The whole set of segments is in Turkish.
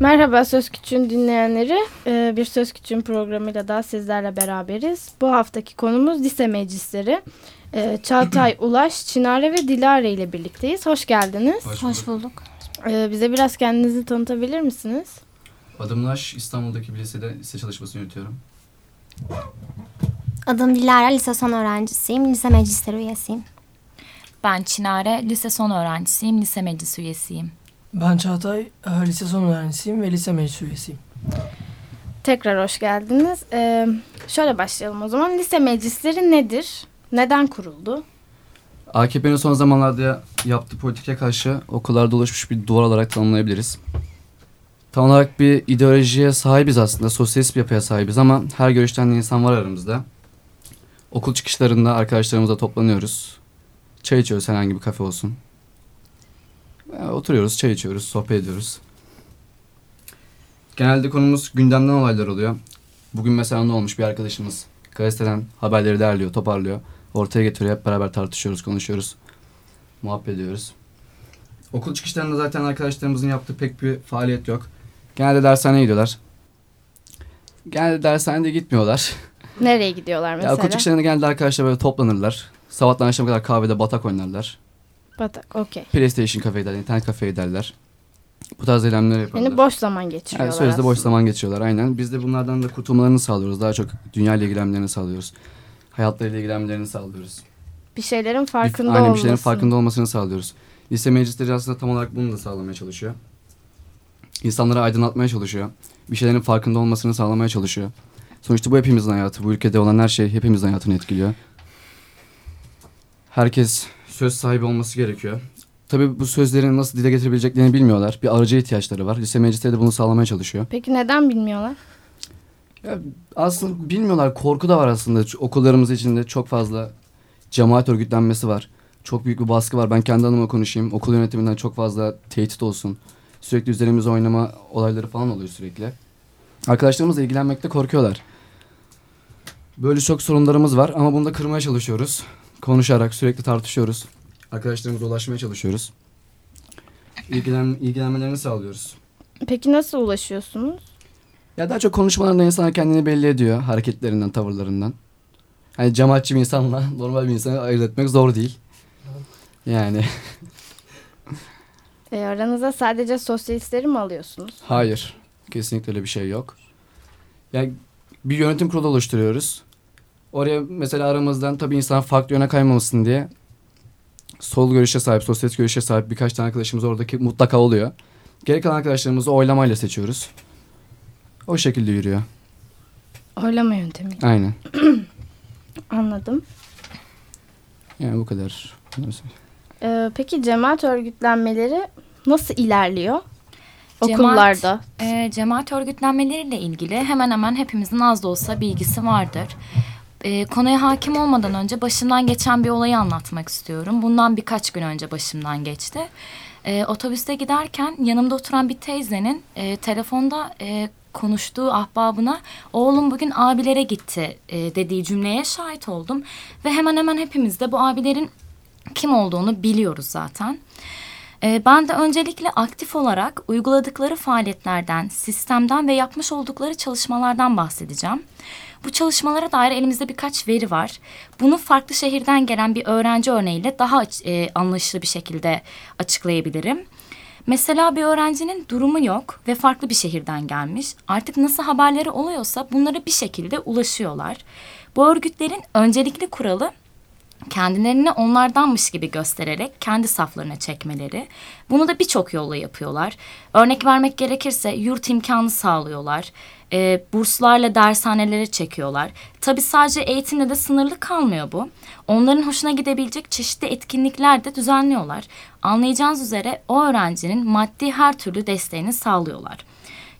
Merhaba Söz Küçüğün dinleyenleri. Ee, bir Söz Küçüğün programıyla daha sizlerle beraberiz. Bu haftaki konumuz lise meclisleri. Ee, Çağatay, Ulaş, Çınare ve Dilara ile birlikteyiz. Hoş geldiniz. Hoş Hoş bulduk. Ee, bize biraz kendinizi tanıtabilir misiniz? Adım Naş, İstanbul'daki bir lisede lise çalışması yürütüyorum. Adım Dilara, lise son öğrencisiyim. Lise meclisleri üyesiyim. Ben Çinare, lise son öğrencisiyim, lise meclisi üyesiyim. Ben Çağatay, e, lise son öğrencisiyim ve lise meclis üyesiyim. Tekrar hoş geldiniz. Ee, şöyle başlayalım o zaman. Lise meclisleri nedir? Neden kuruldu? AKP'nin son zamanlarda yaptığı politikaya karşı okullarda oluşmuş bir duvar olarak tanımlayabiliriz. Tam olarak bir ideolojiye sahibiz aslında, sosyalist bir yapıya sahibiz ama her görüşten de insan var aramızda. Okul çıkışlarında arkadaşlarımızla toplanıyoruz. Çay içiyoruz herhangi bir kafe olsun. E, Oturuyoruz, çay içiyoruz, sohbet ediyoruz. Genelde konumuz gündemden olaylar oluyor. Bugün mesela ne olmuş bir arkadaşımız gazeteden haberleri derliyor, toparlıyor. Ortaya getiriyor, hep beraber tartışıyoruz, konuşuyoruz. Muhabbet ediyoruz. Okul çıkışlarında zaten arkadaşlarımızın yaptığı pek bir faaliyet yok. Genelde dershaneye gidiyorlar. Genelde dershanede gitmiyorlar. Nereye gidiyorlar Ya mesela? okul çıkışlarında genelde arkadaşlar böyle toplanırlar. Sabahtan akşama kadar kahvede batak oynarlar. Batak, okey. PlayStation kafeye giderler, internet kafeye giderler. Bu tarz eylemler yaparlar. Yani boş zaman geçiriyorlar Yani sözde boş zaman geçiyorlar aynen. Biz de bunlardan da kurtulmalarını sağlıyoruz. Daha çok dünya ile ilgilenmelerini sağlıyoruz. Hayatlarıyla ilgilenmelerini sağlıyoruz. Bir şeylerin farkında aynen bir şeylerin farkında olmasını sağlıyoruz. Lise meclisleri aslında tam olarak bunu da sağlamaya çalışıyor. İnsanları aydınlatmaya çalışıyor. Bir şeylerin farkında olmasını sağlamaya çalışıyor. Sonuçta bu hepimizin hayatı. Bu ülkede olan her şey hepimizin hayatını etkiliyor. Herkes söz sahibi olması gerekiyor. Tabii bu sözlerin nasıl dile getirebileceklerini bilmiyorlar. Bir aracı ihtiyaçları var. Lise meclisleri de bunu sağlamaya çalışıyor. Peki neden bilmiyorlar? Ya aslında bilmiyorlar. Korku da var aslında. Okullarımız içinde çok fazla cemaat örgütlenmesi var. Çok büyük bir baskı var. Ben kendi adıma konuşayım. Okul yönetiminden çok fazla tehdit olsun. Sürekli üzerimize oynama olayları falan oluyor sürekli. Arkadaşlarımızla ilgilenmekte korkuyorlar. Böyle çok sorunlarımız var ama bunu da kırmaya çalışıyoruz. Konuşarak sürekli tartışıyoruz. Arkadaşlarımıza ulaşmaya çalışıyoruz. İlgilen, ilgilenmelerini sağlıyoruz. Peki nasıl ulaşıyorsunuz? Ya daha çok konuşmalarında insan kendini belli ediyor hareketlerinden, tavırlarından. Hani cemaatçi bir insanla normal bir insanı ayırt etmek zor değil. Yani E, aranıza sadece sosyalistleri mi alıyorsunuz? hayır. Kesinlikle öyle bir şey yok. Yani bir yönetim kurulu oluşturuyoruz. Oraya mesela aramızdan tabii insan farklı yöne kaymamasın diye sol görüşe sahip, sosyalist görüşe sahip birkaç tane arkadaşımız oradaki mutlaka oluyor. Geri kalan arkadaşlarımızı oylamayla seçiyoruz. O şekilde yürüyor. Oylama yöntemi. Aynen. Anladım. Yani bu kadar. Ee, peki cemaat örgütlenmeleri nasıl ilerliyor? Cemaat- Okullarda. Ee, cemaat örgütlenmeleriyle ilgili hemen hemen hepimizin az da olsa bilgisi vardır. Ee, konuya hakim olmadan önce başımdan geçen bir olayı anlatmak istiyorum. Bundan birkaç gün önce başımdan geçti. Ee, otobüste giderken yanımda oturan bir teyzenin e, telefonda e, konuştuğu ahbabına oğlum bugün abilere gitti e, dediği cümleye şahit oldum. Ve hemen hemen hepimiz de bu abilerin kim olduğunu biliyoruz zaten. Ee, ben de öncelikle aktif olarak uyguladıkları faaliyetlerden, sistemden ve yapmış oldukları çalışmalardan bahsedeceğim. Bu çalışmalara dair elimizde birkaç veri var. Bunu farklı şehirden gelen bir öğrenci örneğiyle daha e, anlaşılır bir şekilde açıklayabilirim. Mesela bir öğrencinin durumu yok ve farklı bir şehirden gelmiş. Artık nasıl haberleri oluyorsa bunlara bir şekilde ulaşıyorlar. Bu örgütlerin öncelikli kuralı kendilerini onlardanmış gibi göstererek kendi saflarına çekmeleri. Bunu da birçok yolla yapıyorlar. Örnek vermek gerekirse yurt imkanı sağlıyorlar. E, burslarla dershanelere çekiyorlar. Tabii sadece eğitimle de sınırlı kalmıyor bu. Onların hoşuna gidebilecek çeşitli etkinlikler de düzenliyorlar. Anlayacağınız üzere o öğrencinin maddi her türlü desteğini sağlıyorlar.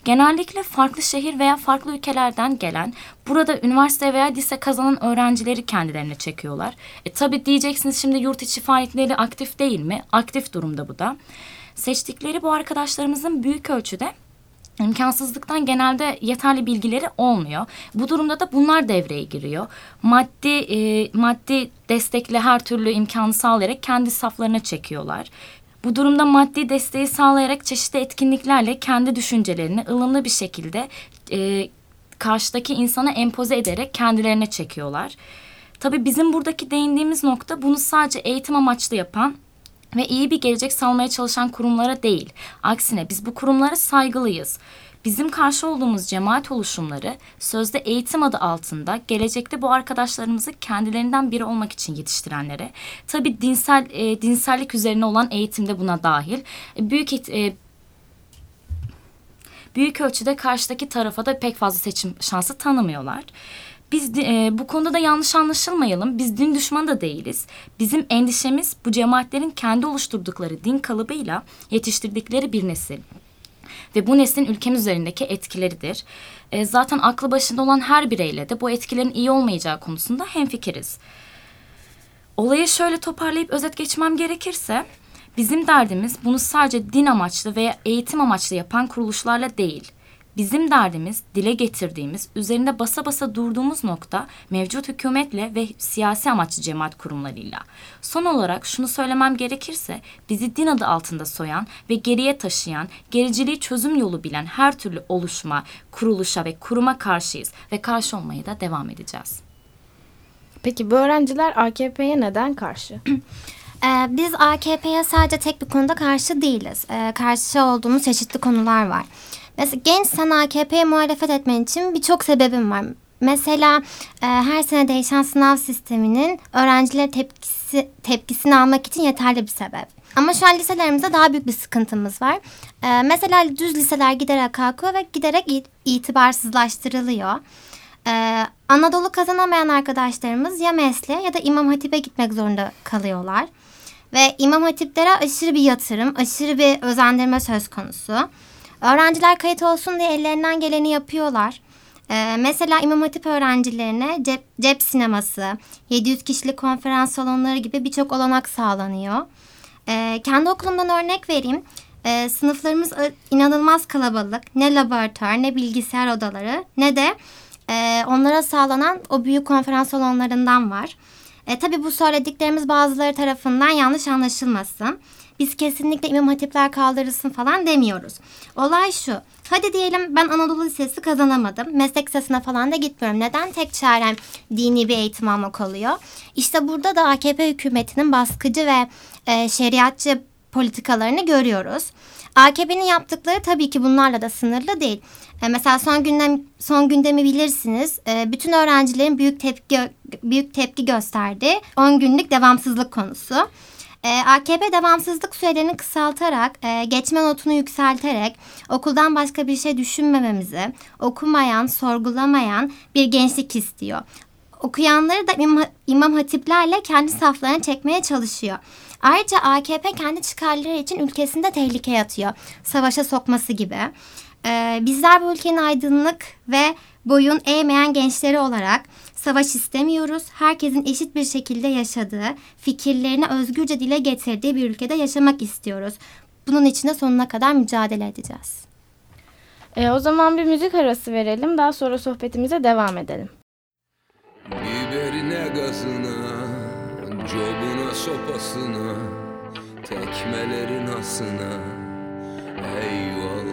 Genellikle farklı şehir veya farklı ülkelerden gelen, burada üniversite veya lise kazanan öğrencileri kendilerine çekiyorlar. E tabi diyeceksiniz şimdi yurt içi faaliyetleri aktif değil mi? Aktif durumda bu da. Seçtikleri bu arkadaşlarımızın büyük ölçüde imkansızlıktan genelde yeterli bilgileri olmuyor. Bu durumda da bunlar devreye giriyor. Maddi e, maddi destekle her türlü imkanı sağlayarak kendi saflarına çekiyorlar. Bu durumda maddi desteği sağlayarak çeşitli etkinliklerle kendi düşüncelerini ılımlı bir şekilde e, karşıdaki insana empoze ederek kendilerine çekiyorlar. Tabii bizim buradaki değindiğimiz nokta bunu sadece eğitim amaçlı yapan ve iyi bir gelecek sağlamaya çalışan kurumlara değil. Aksine biz bu kurumlara saygılıyız. Bizim karşı olduğumuz cemaat oluşumları sözde eğitim adı altında gelecekte bu arkadaşlarımızı kendilerinden biri olmak için yetiştirenlere tabii dinsel e, dinsellik üzerine olan eğitimde buna dahil e, büyük e, büyük ölçüde karşıdaki tarafa da pek fazla seçim şansı tanımıyorlar. Biz e, bu konuda da yanlış anlaşılmayalım. Biz din düşmanı da değiliz. Bizim endişemiz bu cemaatlerin kendi oluşturdukları din kalıbıyla yetiştirdikleri bir nesil. Ve bu neslin ülkemiz üzerindeki etkileridir. E, zaten aklı başında olan her bireyle de bu etkilerin iyi olmayacağı konusunda hemfikiriz. Olayı şöyle toparlayıp özet geçmem gerekirse... Bizim derdimiz bunu sadece din amaçlı veya eğitim amaçlı yapan kuruluşlarla değil Bizim derdimiz dile getirdiğimiz, üzerinde basa basa durduğumuz nokta mevcut hükümetle ve siyasi amaçlı cemaat kurumlarıyla. Son olarak şunu söylemem gerekirse bizi din adı altında soyan ve geriye taşıyan, gericiliği çözüm yolu bilen her türlü oluşma, kuruluşa ve kuruma karşıyız ve karşı olmaya da devam edeceğiz. Peki bu öğrenciler AKP'ye neden karşı? Ee, biz AKP'ye sadece tek bir konuda karşı değiliz. Ee, karşı olduğumuz çeşitli konular var. Mesela gençsen AKP'ye muhalefet etmen için birçok sebebim var. Mesela e, her sene değişen sınav sisteminin öğrenciler tepkisi, tepkisini almak için yeterli bir sebep. Ama şu an liselerimizde daha büyük bir sıkıntımız var. E, mesela düz liseler giderek kalkıyor ve giderek itibarsızlaştırılıyor. E, Anadolu kazanamayan arkadaşlarımız ya mesleğe ya da İmam Hatip'e gitmek zorunda kalıyorlar. Ve İmam Hatiplere aşırı bir yatırım, aşırı bir özendirme söz konusu. Öğrenciler kayıt olsun diye ellerinden geleni yapıyorlar. Ee, mesela İmam Hatip öğrencilerine cep, cep sineması, 700 kişilik konferans salonları gibi birçok olanak sağlanıyor. Ee, kendi okulumdan örnek vereyim. Ee, sınıflarımız inanılmaz kalabalık. Ne laboratuvar ne bilgisayar odaları ne de e, onlara sağlanan o büyük konferans salonlarından var. E, tabii bu söylediklerimiz bazıları tarafından yanlış anlaşılmasın. Biz kesinlikle İmam Hatipler kaldırılsın falan demiyoruz. Olay şu. Hadi diyelim ben Anadolu Lisesi kazanamadım. Meslek lisesine falan da gitmiyorum. Neden tek çarem dini bir eğitim almak oluyor? İşte burada da AKP hükümetinin baskıcı ve e, şeriatçı politikalarını görüyoruz. AKP'nin yaptıkları tabii ki bunlarla da sınırlı değil. E, mesela son gündem son gündemi bilirsiniz. E, bütün öğrencilerin büyük tepki büyük tepki gösterdiği 10 günlük devamsızlık konusu. E, ee, AKP devamsızlık sürelerini kısaltarak, e, geçme notunu yükselterek okuldan başka bir şey düşünmememizi, okumayan, sorgulamayan bir gençlik istiyor. Okuyanları da imam, imam hatiplerle kendi saflarına çekmeye çalışıyor. Ayrıca AKP kendi çıkarları için ülkesinde tehlikeye atıyor. Savaşa sokması gibi. Ee, bizler bu ülkenin aydınlık ve boyun eğmeyen gençleri olarak savaş istemiyoruz. Herkesin eşit bir şekilde yaşadığı, fikirlerini özgürce dile getirdiği bir ülkede yaşamak istiyoruz. Bunun için de sonuna kadar mücadele edeceğiz. E, o zaman bir müzik arası verelim. Daha sonra sohbetimize devam edelim. Biberine gazına, cobuna sopasına, tekmelerin asına. Eyvallah,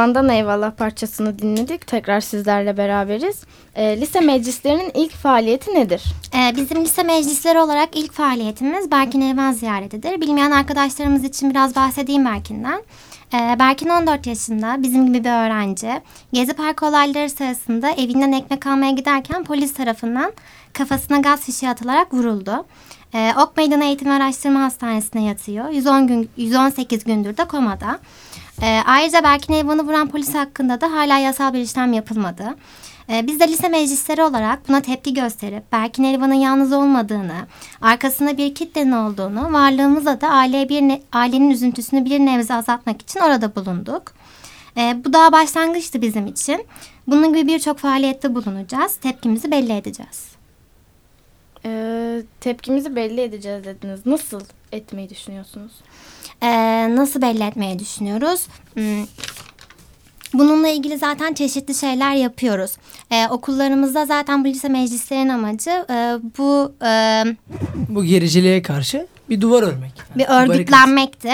E, Dumandan Eyvallah parçasını dinledik. Tekrar sizlerle beraberiz. E, lise meclislerinin ilk faaliyeti nedir? Ee, bizim lise meclisleri olarak ilk faaliyetimiz Berkin Evren ziyaretidir. Bilmeyen arkadaşlarımız için biraz bahsedeyim Berkin'den. Ee, Berkin 14 yaşında bizim gibi bir öğrenci. Gezi Parkı olayları sırasında evinden ekmek almaya giderken polis tarafından kafasına gaz fişeği atılarak vuruldu. Ee, ok Meydanı Eğitim Araştırma Hastanesi'ne yatıyor. 110 gün, 118 gündür de komada. Ee, ayrıca Berkin Evren'i vuran polis hakkında da hala yasal bir işlem yapılmadı. Ee, biz de lise meclisleri olarak buna tepki gösterip Berkin Elvan'ın yalnız olmadığını, arkasında bir kitlenin olduğunu, varlığımızla da aileye bir ne- ailenin üzüntüsünü bir nebze azaltmak için orada bulunduk. Ee, bu daha başlangıçtı bizim için. Bunun gibi birçok faaliyette bulunacağız. Tepkimizi belli edeceğiz. E, tepkimizi belli edeceğiz dediniz. Nasıl etmeyi düşünüyorsunuz? Ee, nasıl belli etmeyi düşünüyoruz? Hmm, Bununla ilgili zaten çeşitli şeyler yapıyoruz. Ee, okullarımızda zaten bu lise meclislerin amacı e, bu e, Bu gericiliğe karşı bir duvar örmek. bir örgütlenmekti.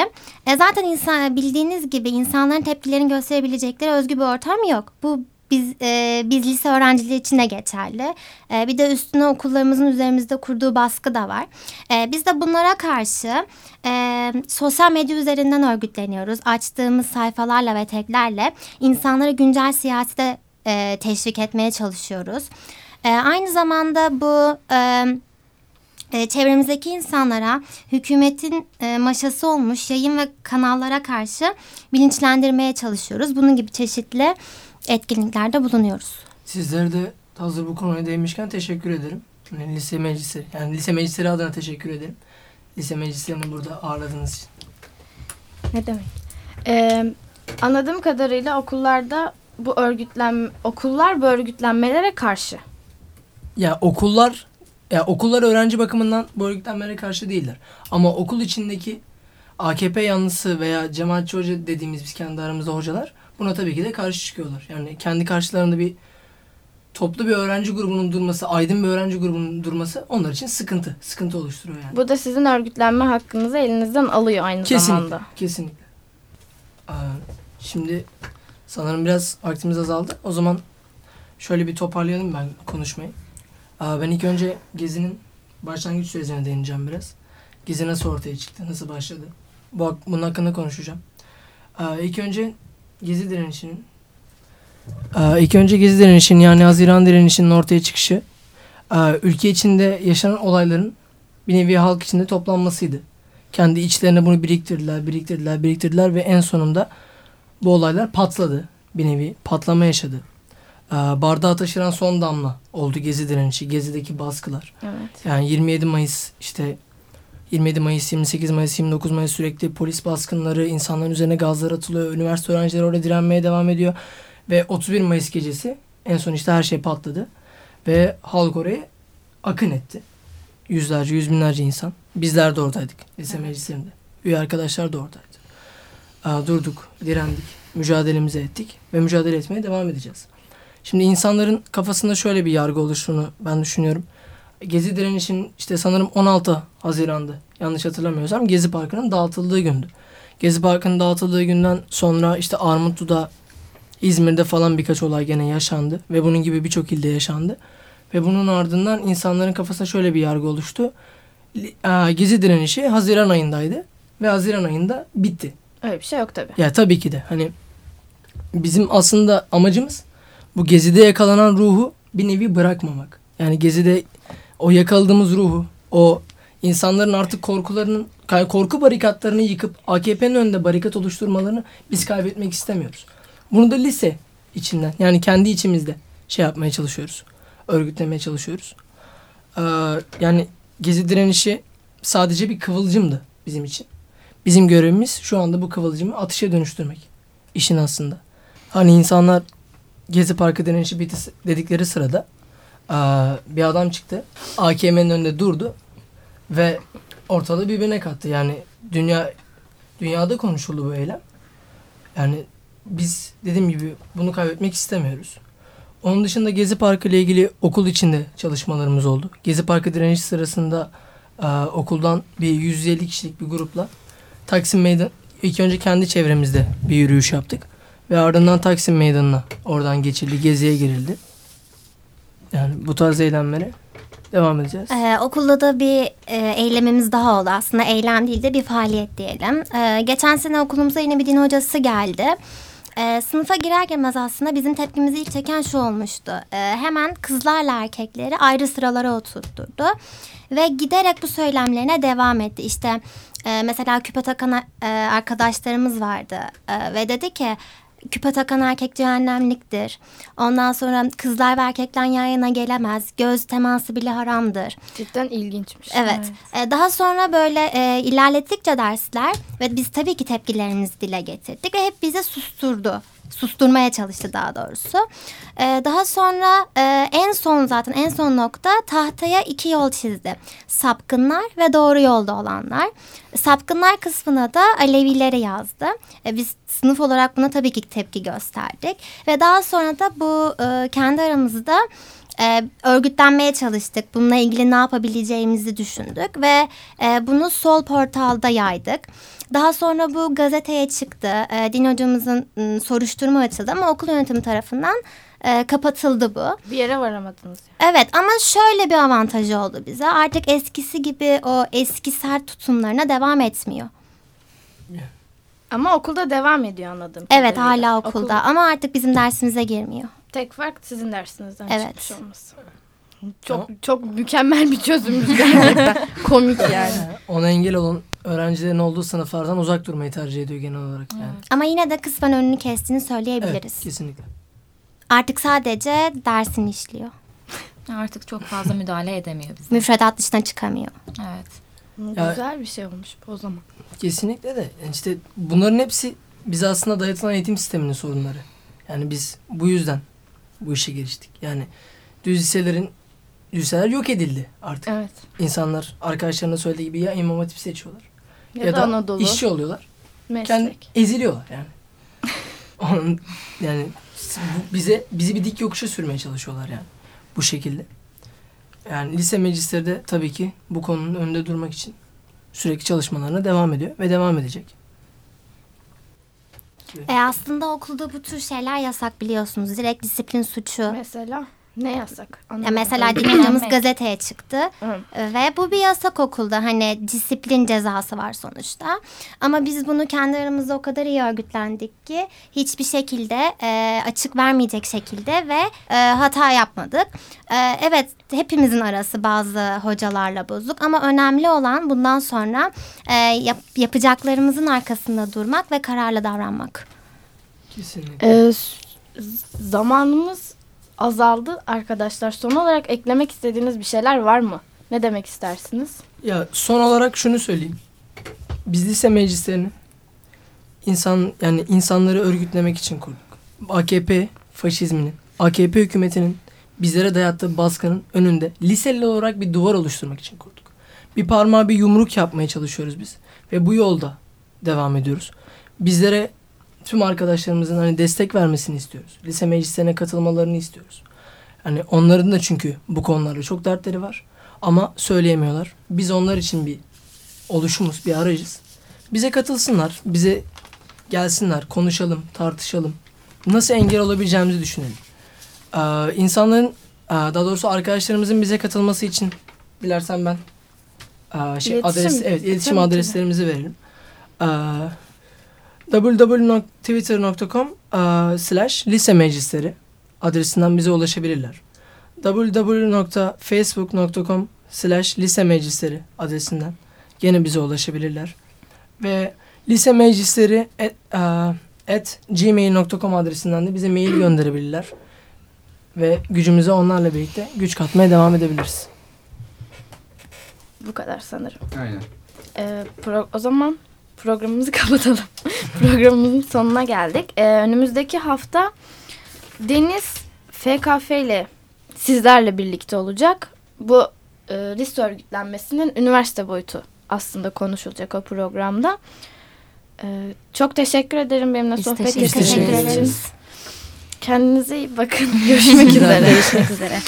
E, zaten insan bildiğiniz gibi insanların tepkilerini gösterebilecekleri özgür bir ortam yok. Bu biz e, biz lise öğrencileri için de geçerli. E, bir de üstüne okullarımızın üzerimizde kurduğu baskı da var. E, biz de bunlara karşı e, sosyal medya üzerinden örgütleniyoruz. Açtığımız sayfalarla ve taglerle insanları güncel siyasete e, teşvik etmeye çalışıyoruz. E, aynı zamanda bu e, e, çevremizdeki insanlara hükümetin e, maşası olmuş yayın ve kanallara karşı bilinçlendirmeye çalışıyoruz. Bunun gibi çeşitli etkinliklerde bulunuyoruz. Sizlere de hazır bu konuya değinmişken teşekkür ederim. Yani lise meclisi, yani lise meclisleri adına teşekkür ederim. Lise meclislerini burada ağırladığınız için. Ne demek? E, anladığım kadarıyla okullarda bu örgütlen okullar bu örgütlenmelere karşı. Ya okullar ya okullar öğrenci bakımından bu örgütlenmelere karşı değiller. Ama okul içindeki AKP yanlısı veya cemaatçi hoca dediğimiz biz kendi aramızda hocalar buna tabii ki de karşı çıkıyorlar. Yani kendi karşılarında bir toplu bir öğrenci grubunun durması, aydın bir öğrenci grubunun durması onlar için sıkıntı. Sıkıntı oluşturuyor yani. Bu da sizin örgütlenme hakkınızı elinizden alıyor aynı Kesinlikle. zamanda. Kesinlikle. Aa, şimdi sanırım biraz vaktimiz azaldı. O zaman şöyle bir toparlayalım ben konuşmayı. Aa, ben ilk önce Gezi'nin başlangıç sürecine değineceğim biraz. Gezi nasıl ortaya çıktı, nasıl başladı? Bu, bunun hakkında konuşacağım. Aa, ilk önce Gezi direnişinin Aa, ilk önce Gezi direnişinin yani Haziran direnişinin ortaya çıkışı aa, ülke içinde yaşanan olayların bir nevi halk içinde toplanmasıydı kendi içlerine bunu biriktirdiler, biriktirdiler, biriktirdiler ve en sonunda bu olaylar patladı. Bir nevi patlama yaşadı. Ee, bardağı taşıran son damla oldu Gezi direnişi, Gezi'deki baskılar. Evet. Yani 27 Mayıs işte 27 Mayıs, 28 Mayıs, 29 Mayıs sürekli polis baskınları, insanların üzerine gazlar atılıyor. Üniversite öğrencileri orada direnmeye devam ediyor. Ve 31 Mayıs gecesi en son işte her şey patladı. Ve halk oraya akın etti. Yüzlerce, yüz binlerce insan. Bizler de oradaydık lise meclislerinde. Üye arkadaşlar da oradaydı. Aa, durduk, direndik, mücadelemizi ettik ve mücadele etmeye devam edeceğiz. Şimdi insanların kafasında şöyle bir yargı oluştuğunu ben düşünüyorum. Gezi direnişinin işte sanırım 16 Haziran'dı. Yanlış hatırlamıyorsam Gezi Parkı'nın dağıtıldığı gündü. Gezi Parkı'nın dağıtıldığı günden sonra işte Armutlu'da, İzmir'de falan birkaç olay gene yaşandı. Ve bunun gibi birçok ilde yaşandı. Ve bunun ardından insanların kafasında şöyle bir yargı oluştu. Aa, Gezi direnişi Haziran ayındaydı. Ve Haziran ayında bitti. Öyle bir şey yok tabii. Ya tabii ki de hani bizim aslında amacımız bu gezide yakalanan ruhu bir nevi bırakmamak. Yani gezide o yakaladığımız ruhu, o insanların artık korkularının, korku barikatlarını yıkıp AKP'nin önünde barikat oluşturmalarını biz kaybetmek istemiyoruz. Bunu da lise içinden yani kendi içimizde şey yapmaya çalışıyoruz. Örgütlemeye çalışıyoruz. Ee, yani gezi direnişi sadece bir kıvılcımdı bizim için. Bizim görevimiz şu anda bu kıvılcımı atışa dönüştürmek. İşin aslında. Hani insanlar Gezi Parkı direnişi dedikleri sırada bir adam çıktı. AKM'nin önünde durdu ve ortalığı birbirine kattı. Yani dünya dünyada konuşuldu bu eylem. Yani biz dediğim gibi bunu kaybetmek istemiyoruz. Onun dışında Gezi Parkı ile ilgili okul içinde çalışmalarımız oldu. Gezi Parkı direnişi sırasında aa, okuldan bir 150 kişilik bir grupla Taksim Meydan ilk önce kendi çevremizde bir yürüyüş yaptık. Ve ardından Taksim Meydanı'na oradan geçildi, geziye girildi. Yani bu tarz eylemlere devam edeceğiz. Ee, okulda da bir e, eylemimiz daha oldu. Aslında eylem değil de bir faaliyet diyelim. Ee, geçen sene okulumuza yine bir din hocası geldi. Ee, sınıfa girer girmez aslında bizim tepkimizi ilk çeken şu olmuştu. Ee, hemen kızlarla erkekleri ayrı sıralara oturtturdu. Ve giderek bu söylemlerine devam etti. İşte e, mesela küpe takan e, arkadaşlarımız vardı. E, ve dedi ki küpe takan erkek cehennemliktir. Ondan sonra kızlar ve erkekler yan yana gelemez. Göz teması bile haramdır. Cidden ilginçmiş. Evet. Ee, daha sonra böyle e, ilerlettikçe dersler ve biz tabii ki tepkilerimizi dile getirdik ve hep bize susturdu. Susturmaya çalıştı daha doğrusu. Ee, daha sonra e, en son zaten en son nokta tahtaya iki yol çizdi. Sapkınlar ve doğru yolda olanlar. Sapkınlar kısmına da Alevileri yazdı. E, biz sınıf olarak buna tabii ki tepki gösterdik. Ve daha sonra da bu e, kendi aramızda e, örgütlenmeye çalıştık. Bununla ilgili ne yapabileceğimizi düşündük ve e, bunu Sol portalda yaydık. Daha sonra bu gazeteye çıktı. E, din hocamızın m, soruşturma açıldı ama okul yönetimi tarafından e, kapatıldı bu. Bir yere varamadınız. yani. Evet ama şöyle bir avantajı oldu bize. Artık eskisi gibi o eski sert tutumlarına devam etmiyor. Ama okulda devam ediyor anladığım Evet hala okulda Okul- ama artık bizim dersimize girmiyor. Tek fark sizin dersinizden Evet. çıkmış olması. Çok çok mükemmel bir çözümmüş gerçekten. Komik yani. Ona engel olan öğrencilerin olduğu sınıflardan uzak durmayı tercih ediyor genel olarak yani. Ama yine de kısmen önünü kestiğini Evet, söyleyebiliriz. kesinlikle. Artık sadece dersini işliyor. Artık çok fazla müdahale edemiyor bize. Müfredat dışına çıkamıyor. Evet. Ya- Güzel bir şey olmuş bu o zaman. Kesinlikle de yani işte bunların hepsi bize aslında dayatılan eğitim sisteminin sorunları. Yani biz bu yüzden bu işe giriştik. Yani düz liselerin düz liseler yok edildi artık. Evet. İnsanlar arkadaşlarına söylediği gibi ya imam hatip seçiyorlar Ya, ya, da, da Anadolu işçi oluyorlar. meslek. Kendi eziliyorlar yani. Onun, yani bize bizi bir dik yokuşa sürmeye çalışıyorlar yani bu şekilde. Yani lise meclisleri de tabii ki bu konunun önünde durmak için sürekli çalışmalarına devam ediyor ve devam edecek. E aslında okulda bu tür şeyler yasak biliyorsunuz. Direkt disiplin suçu. Mesela ne yasak? Ya Anlamadım. mesela din hocamız gazeteye çıktı Hı. ve bu bir yasak okulda hani disiplin cezası var sonuçta. Ama biz bunu kendi aramızda o kadar iyi örgütlendik ki hiçbir şekilde e, açık vermeyecek şekilde ve e, hata yapmadık. E, evet hepimizin arası bazı hocalarla bozuk ama önemli olan bundan sonra e, yap- yapacaklarımızın arkasında durmak ve kararlı davranmak. Kesinlikle. Ee, zamanımız azaldı arkadaşlar. Son olarak eklemek istediğiniz bir şeyler var mı? Ne demek istersiniz? Ya son olarak şunu söyleyeyim. Biz lise meclislerini insan yani insanları örgütlemek için kurduk. AKP faşizminin, AKP hükümetinin bizlere dayattığı baskının önünde liseli olarak bir duvar oluşturmak için kurduk. Bir parmağı bir yumruk yapmaya çalışıyoruz biz ve bu yolda devam ediyoruz. Bizlere tüm arkadaşlarımızın hani destek vermesini istiyoruz. Lise meclislerine katılmalarını istiyoruz. Hani onların da çünkü bu konularda çok dertleri var. Ama söyleyemiyorlar. Biz onlar için bir oluşumuz, bir aracız. Bize katılsınlar, bize gelsinler, konuşalım, tartışalım. Nasıl engel olabileceğimizi düşünelim. Ee, insanların, e, daha doğrusu arkadaşlarımızın bize katılması için dilersen ben e, şey, İletişim. adres, evet, iletişim adreslerimizi verelim. Ee, www.twitter.com e, slash lise meclisleri adresinden bize ulaşabilirler www.facebook.com slash lise meclisleri adresinden gene bize ulaşabilirler. Ve lise meclisleri at, uh, at gmail.com adresinden de bize mail gönderebilirler. Ve gücümüze onlarla birlikte güç katmaya devam edebiliriz. Bu kadar sanırım. Aynen. Ee, pro- o zaman programımızı kapatalım. Programımızın sonuna geldik. Ee, önümüzdeki hafta Deniz FKF ile sizlerle birlikte olacak. Bu e, lise örgütlenmesinin üniversite boyutu aslında konuşulacak o programda. Ee, çok teşekkür ederim benimle Biz sohbet ettiğiniz için. Kendinize iyi bakın. Görüşmek üzere. Görüşmek üzere.